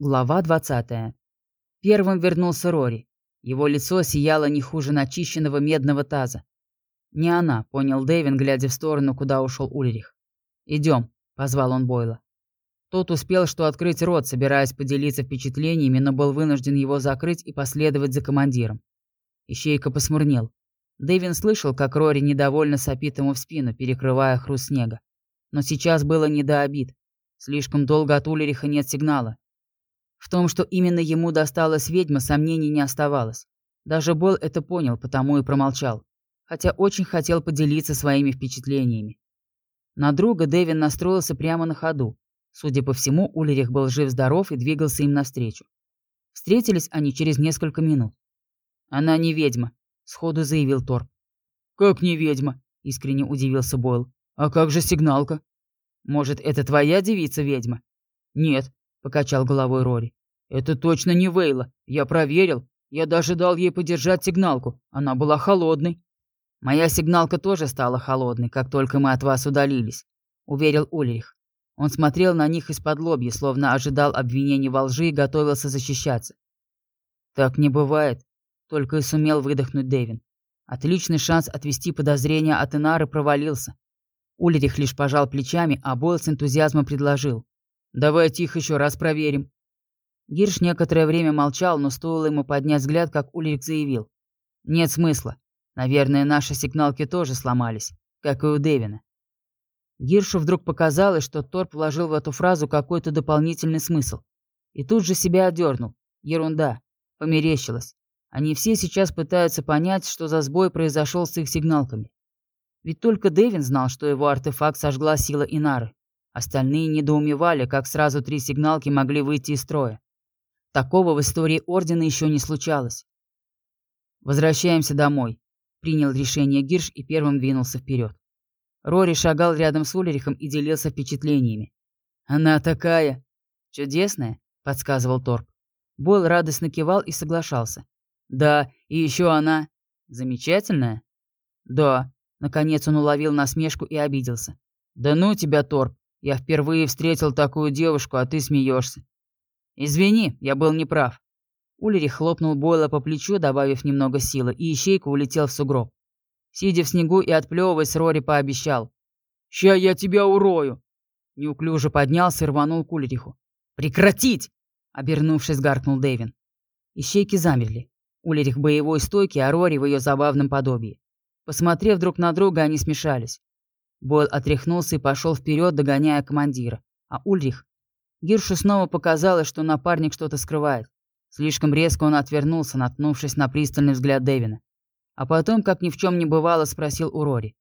Глава 20. Первым вернулся Рори. Его лицо сияло не хуже начищенного медного таза. «Не она», — понял Дэвин, глядя в сторону, куда ушел Ульрих. «Идем», — позвал он Бойла. Тот успел что открыть рот, собираясь поделиться впечатлениями, но был вынужден его закрыть и последовать за командиром. Ищейка посмурнел. Дэвин слышал, как Рори недовольно сопит ему в спину, перекрывая хруст снега. Но сейчас было не до обид. Слишком долго от Ульриха нет сигнала, в том, что именно ему досталась ведьма, сомнений не оставалось. Даже Бол это понял, потому и промолчал. Хотя очень хотел поделиться своими впечатлениями. На друга Дэвин настроился прямо на ходу. Судя по всему, Ульрих был жив-здоров и двигался им навстречу. Встретились они через несколько минут. «Она не ведьма», — сходу заявил Торп. «Как не ведьма?» — искренне удивился Бойл. «А как же сигналка?» «Может, это твоя девица-ведьма?» «Нет, покачал головой Рори. Это точно не Вейла. Я проверил. Я даже дал ей подержать сигналку. Она была холодной. Моя сигналка тоже стала холодной, как только мы от вас удалились, уверил Ульрих. Он смотрел на них из-под лобья, словно ожидал обвинений во лжи и готовился защищаться. Так не бывает, только и сумел выдохнуть Дэвин. Отличный шанс отвести подозрения от Инары провалился. Ульрих лишь пожал плечами, а Бойл с энтузиазмом предложил. Давайте их еще раз проверим. Гирш некоторое время молчал, но стоило ему поднять взгляд, как Ульрик заявил. Нет смысла. Наверное, наши сигналки тоже сломались, как и у Дэвина. Гиршу вдруг показалось, что Торп вложил в эту фразу какой-то дополнительный смысл. И тут же себя одернул. Ерунда. Померещилось. Они все сейчас пытаются понять, что за сбой произошел с их сигналками. Ведь только Дэвин знал, что его артефакт сожгла сила Инары. Остальные недоумевали, как сразу три сигналки могли выйти из строя. Такого в истории Ордена еще не случалось. «Возвращаемся домой», — принял решение Гирш и первым двинулся вперед. Рори шагал рядом с Улерихом и делился впечатлениями. «Она такая...» «Чудесная», — подсказывал Торп. Бойл радостно кивал и соглашался. «Да, и еще она...» «Замечательная?» «Да», — наконец он уловил насмешку и обиделся. «Да ну тебя, Торп, я впервые встретил такую девушку, а ты смеешься. Извини, я был неправ. Ульрих хлопнул Бойла по плечу, добавив немного силы, и ищейка улетел в сугроб. Сидя в снегу и отплевываясь, Рори пообещал. «Ща я тебя урою!» Неуклюже поднялся и рванул к Ульриху. «Прекратить!» — обернувшись, гаркнул Дэвин. Ищейки замерли. Ульрих боевой стойки, а Рори в ее забавном подобии. Посмотрев друг на друга, они смешались. Бойл отряхнулся и пошел вперед, догоняя командира. А Ульрих? Гиршу снова показалось, что напарник что-то скрывает. Слишком резко он отвернулся, наткнувшись на пристальный взгляд Дэвина. А потом, как ни в чем не бывало, спросил у Рори.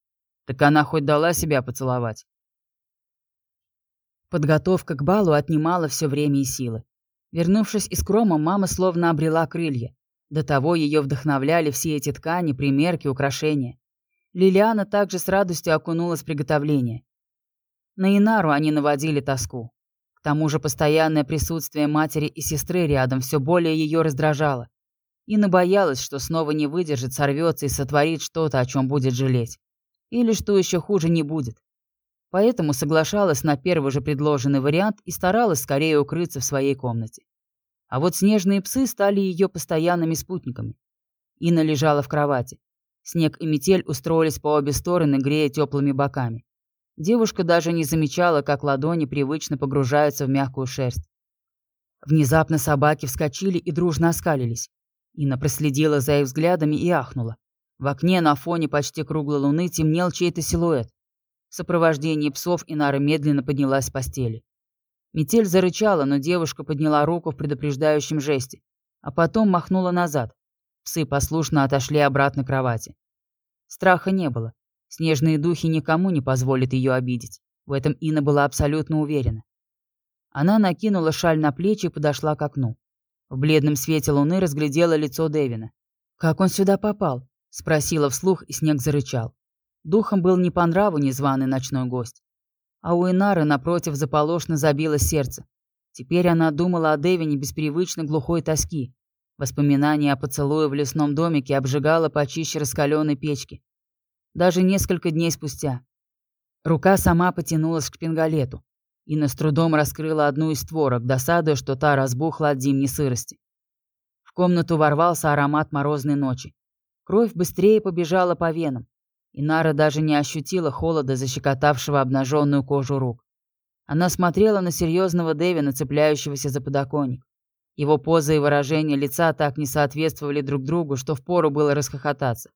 «Так она хоть дала себя поцеловать?» Подготовка к балу отнимала все время и силы. Вернувшись из Крома, мама словно обрела крылья. До того ее вдохновляли все эти ткани, примерки, украшения. Лилиана также с радостью окунулась в приготовление. На Инару они наводили тоску. К тому же постоянное присутствие матери и сестры рядом все более ее раздражало. Инна боялась, что снова не выдержит, сорвется и сотворит что-то, о чем будет жалеть. Или, что еще хуже, не будет. Поэтому соглашалась на первый же предложенный вариант и старалась скорее укрыться в своей комнате. А вот снежные псы стали ее постоянными спутниками. Инна лежала в кровати. Снег и метель устроились по обе стороны, грея теплыми боками. Девушка даже не замечала, как ладони привычно погружаются в мягкую шерсть. Внезапно собаки вскочили и дружно оскалились. Инна проследила за их взглядами и ахнула. В окне на фоне почти круглой луны темнел чей-то силуэт. В сопровождении псов Инара медленно поднялась с постели. Метель зарычала, но девушка подняла руку в предупреждающем жесте, а потом махнула назад. Псы послушно отошли обратно к кровати. Страха не было. Снежные духи никому не позволят ее обидеть. В этом Инна была абсолютно уверена. Она накинула шаль на плечи и подошла к окну. В бледном свете луны разглядела лицо Дэвина. «Как он сюда попал?» — спросила вслух, и снег зарычал. Духом был не по нраву незваный ночной гость. А у Инары, напротив, заполошно забило сердце. Теперь она думала о Дэвине без привычной глухой тоски. Воспоминание о поцелуе в лесном домике обжигало почище раскаленной печки. Даже несколько дней спустя. Рука сама потянулась к шпингалету. Инна с трудом раскрыла одну из створок, досадуя, что та разбухла от зимней сырости. В комнату ворвался аромат морозной ночи. Кровь быстрее побежала по венам. Инара даже не ощутила холода, защекотавшего обнаженную кожу рук. Она смотрела на серьезного Дэвина, цепляющегося за подоконник. Его поза и выражение лица так не соответствовали друг другу, что впору было расхохотаться.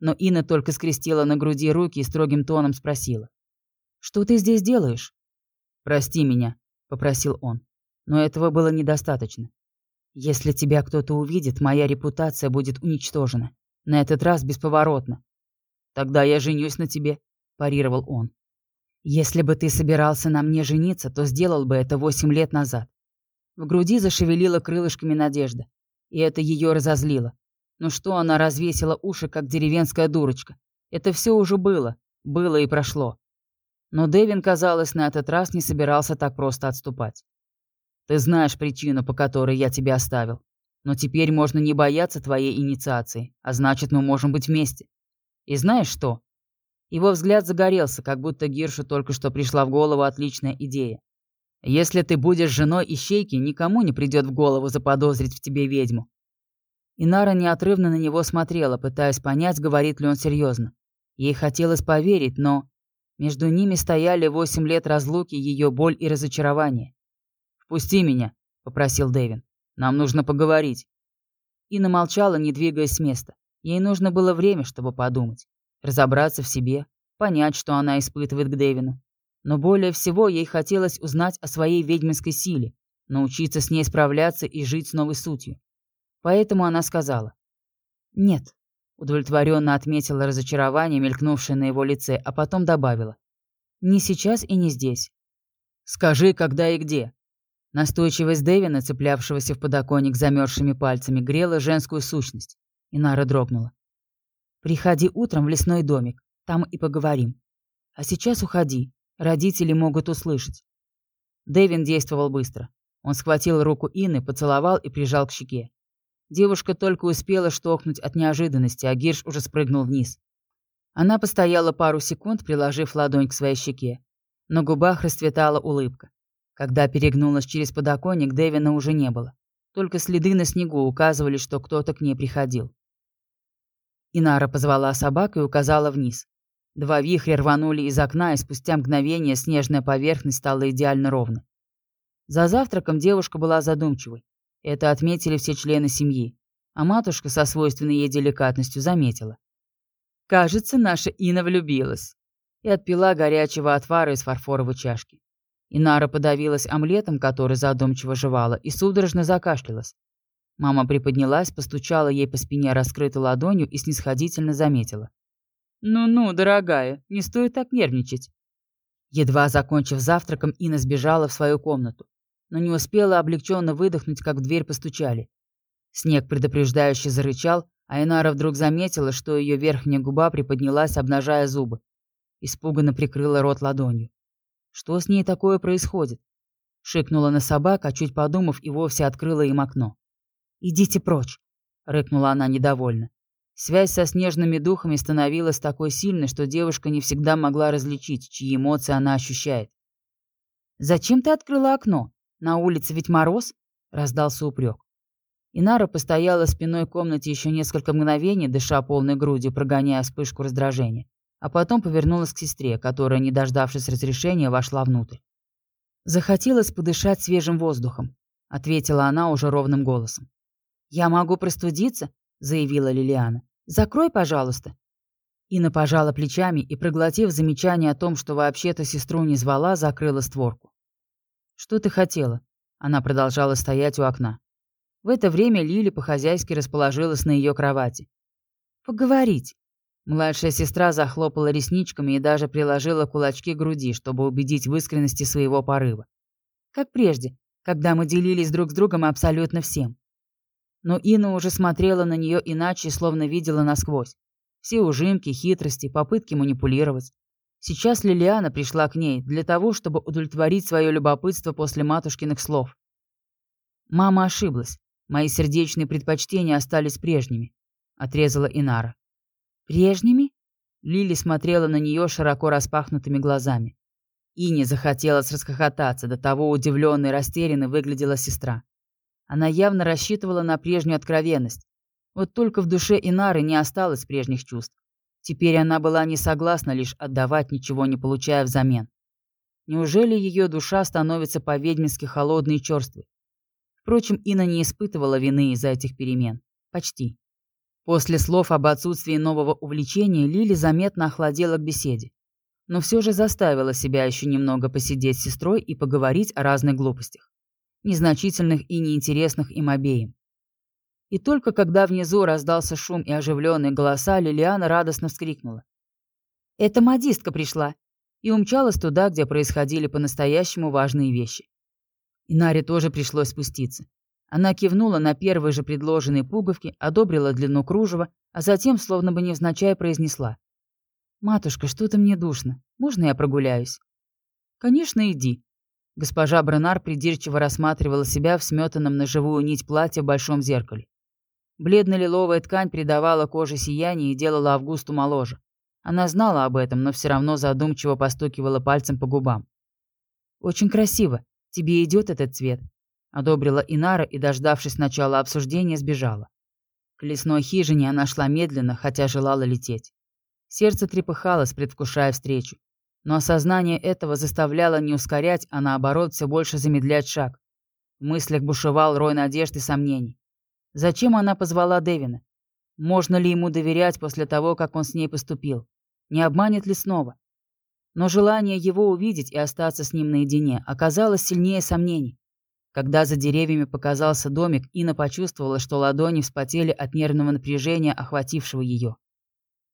Но Инна только скрестила на груди руки и строгим тоном спросила. «Что ты здесь делаешь?» «Прости меня», — попросил он. Но этого было недостаточно. «Если тебя кто-то увидит, моя репутация будет уничтожена. На этот раз бесповоротно. Тогда я женюсь на тебе», — парировал он. «Если бы ты собирался на мне жениться, то сделал бы это восемь лет назад». В груди зашевелила крылышками надежда. И это ее разозлило. Ну что она развесила уши, как деревенская дурочка? Это все уже было. Было и прошло. Но Дэвин, казалось, на этот раз не собирался так просто отступать. «Ты знаешь причину, по которой я тебя оставил. Но теперь можно не бояться твоей инициации, а значит, мы можем быть вместе. И знаешь что?» Его взгляд загорелся, как будто Гиршу только что пришла в голову отличная идея. «Если ты будешь женой ищейки, никому не придет в голову заподозрить в тебе ведьму». Инара неотрывно на него смотрела, пытаясь понять, говорит ли он серьезно. Ей хотелось поверить, но между ними стояли восемь лет разлуки, ее боль и разочарование. «Впусти меня», — попросил Дэвин. «Нам нужно поговорить». Инна молчала, не двигаясь с места. Ей нужно было время, чтобы подумать, разобраться в себе, понять, что она испытывает к Дэвину. Но более всего ей хотелось узнать о своей ведьминской силе, научиться с ней справляться и жить с новой сутью. Поэтому она сказала. «Нет, Удовлетворенно отметила разочарование, мелькнувшее на его лице, а потом добавила. «Не сейчас и не здесь». «Скажи, когда и где». Настойчивость Дэвина, цеплявшегося в подоконник замерзшими пальцами, грела женскую сущность. Инара дрогнула. «Приходи утром в лесной домик, там и поговорим. А сейчас уходи, родители могут услышать». Дэвин действовал быстро. Он схватил руку Инны, поцеловал и прижал к щеке. Девушка только успела штохнуть от неожиданности, а Гирш уже спрыгнул вниз. Она постояла пару секунд, приложив ладонь к своей щеке. На губах расцветала улыбка. Когда перегнулась через подоконник, Дэвина уже не было. Только следы на снегу указывали, что кто-то к ней приходил. Инара позвала собак и указала вниз. Два вихря рванули из окна, и спустя мгновение снежная поверхность стала идеально ровной. За завтраком девушка была задумчивой. Это отметили все члены семьи, а матушка со свойственной ей деликатностью заметила. «Кажется, наша Ина влюбилась» и отпила горячего отвара из фарфоровой чашки. Инара подавилась омлетом, который задумчиво жевала, и судорожно закашлялась. Мама приподнялась, постучала ей по спине раскрытой ладонью и снисходительно заметила. «Ну-ну, дорогая, не стоит так нервничать». Едва закончив завтраком, Инна сбежала в свою комнату но не успела облегченно выдохнуть, как в дверь постучали. Снег предупреждающе зарычал, а Инара вдруг заметила, что ее верхняя губа приподнялась, обнажая зубы. Испуганно прикрыла рот ладонью. Что с ней такое происходит? Шикнула на собак, а чуть подумав, и вовсе открыла им окно. «Идите прочь!» — рыкнула она недовольно. Связь со снежными духами становилась такой сильной, что девушка не всегда могла различить, чьи эмоции она ощущает. «Зачем ты открыла окно?» На улице ведь мороз?» — раздался упрек. Инара постояла спиной в комнате еще несколько мгновений, дыша полной грудью, прогоняя вспышку раздражения, а потом повернулась к сестре, которая, не дождавшись разрешения, вошла внутрь. «Захотелось подышать свежим воздухом», — ответила она уже ровным голосом. «Я могу простудиться?» — заявила Лилиана. «Закрой, пожалуйста». Инна пожала плечами и, проглотив замечание о том, что вообще-то сестру не звала, закрыла створку. «Что ты хотела?» Она продолжала стоять у окна. В это время Лили по-хозяйски расположилась на ее кровати. «Поговорить». Младшая сестра захлопала ресничками и даже приложила кулачки к груди, чтобы убедить в искренности своего порыва. Как прежде, когда мы делились друг с другом абсолютно всем. Но Инна уже смотрела на нее иначе, словно видела насквозь. Все ужимки, хитрости, попытки манипулировать. Сейчас Лилиана пришла к ней для того, чтобы удовлетворить свое любопытство после матушкиных слов. «Мама ошиблась. Мои сердечные предпочтения остались прежними», — отрезала Инара. «Прежними?» Лили смотрела на нее широко распахнутыми глазами. И не захотелось расхохотаться, до того удивленной и растерянной выглядела сестра. Она явно рассчитывала на прежнюю откровенность. Вот только в душе Инары не осталось прежних чувств. Теперь она была не согласна лишь отдавать, ничего не получая взамен. Неужели ее душа становится по-ведьмински холодной и черствой? Впрочем, Инна не испытывала вины из-за этих перемен. Почти. После слов об отсутствии нового увлечения Лили заметно охладела к беседе. Но все же заставила себя еще немного посидеть с сестрой и поговорить о разных глупостях. Незначительных и неинтересных им обеим. И только когда внизу раздался шум и оживленные голоса, Лилиана радостно вскрикнула. «Это модистка пришла!» и умчалась туда, где происходили по-настоящему важные вещи. Инаре тоже пришлось спуститься. Она кивнула на первые же предложенные пуговки, одобрила длину кружева, а затем, словно бы невзначай, произнесла. «Матушка, что-то мне душно. Можно я прогуляюсь?» «Конечно, иди». Госпожа Бронар придирчиво рассматривала себя в сметанном на живую нить платья в большом зеркале. Бледно-лиловая ткань придавала коже сияние и делала Августу моложе. Она знала об этом, но все равно задумчиво постукивала пальцем по губам. «Очень красиво. Тебе идет этот цвет», — одобрила Инара и, дождавшись начала обсуждения, сбежала. К лесной хижине она шла медленно, хотя желала лететь. Сердце трепыхалось, предвкушая встречу. Но осознание этого заставляло не ускорять, а наоборот все больше замедлять шаг. В мыслях бушевал рой надежд и сомнений. Зачем она позвала Дэвина? Можно ли ему доверять после того, как он с ней поступил? Не обманет ли снова? Но желание его увидеть и остаться с ним наедине оказалось сильнее сомнений. Когда за деревьями показался домик, Инна почувствовала, что ладони вспотели от нервного напряжения, охватившего ее.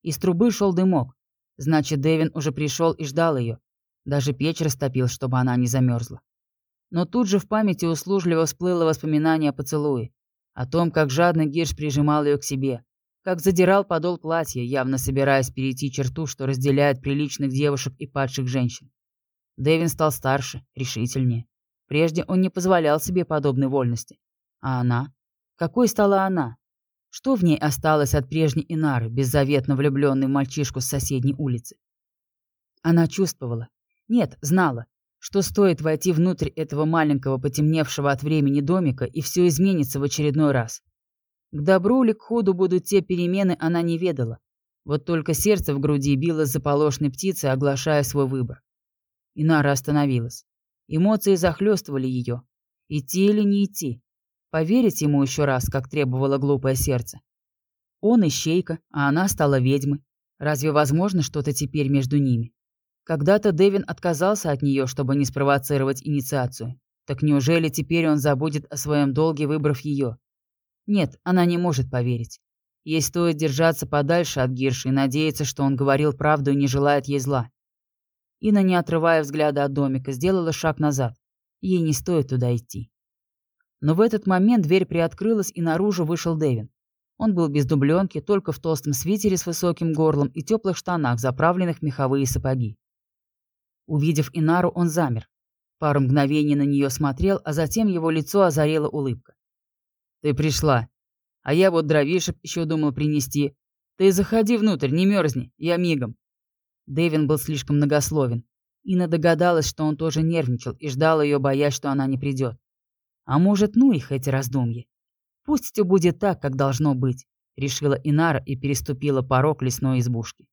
Из трубы шел дымок. Значит, Дэвин уже пришел и ждал ее. Даже печь растопил, чтобы она не замерзла. Но тут же в памяти услужливо всплыло воспоминание о поцелуе. О том, как жадно Гирш прижимал ее к себе. Как задирал подол платья, явно собираясь перейти черту, что разделяет приличных девушек и падших женщин. Дэвин стал старше, решительнее. Прежде он не позволял себе подобной вольности. А она? Какой стала она? Что в ней осталось от прежней Инары, беззаветно влюбленной в мальчишку с соседней улицы? Она чувствовала. Нет, знала что стоит войти внутрь этого маленького потемневшего от времени домика, и все изменится в очередной раз. К добру или к ходу будут те перемены, она не ведала. Вот только сердце в груди билось заполошной птицей, оглашая свой выбор. Инара остановилась. Эмоции захлестывали ее. Идти или не идти? Поверить ему еще раз, как требовало глупое сердце. Он ищейка, а она стала ведьмой. Разве возможно что-то теперь между ними? Когда-то Дэвин отказался от нее, чтобы не спровоцировать инициацию. Так неужели теперь он забудет о своем долге, выбрав ее? Нет, она не может поверить. Ей стоит держаться подальше от Гирши и надеяться, что он говорил правду и не желает ей зла. Ина, не отрывая взгляда от домика, сделала шаг назад. Ей не стоит туда идти. Но в этот момент дверь приоткрылась, и наружу вышел Дэвин. Он был без дубленки, только в толстом свитере с высоким горлом и теплых штанах, заправленных в меховые сапоги. Увидев Инару, он замер. Пару мгновений на нее смотрел, а затем его лицо озарила улыбка. «Ты пришла. А я вот дровишек еще думал принести. Ты заходи внутрь, не мерзни, я мигом». Дэвин был слишком многословен. Инна догадалась, что он тоже нервничал и ждал ее, боясь, что она не придет. А может, ну их эти раздумья. Пусть все будет так, как должно быть, решила Инара и переступила порог лесной избушки.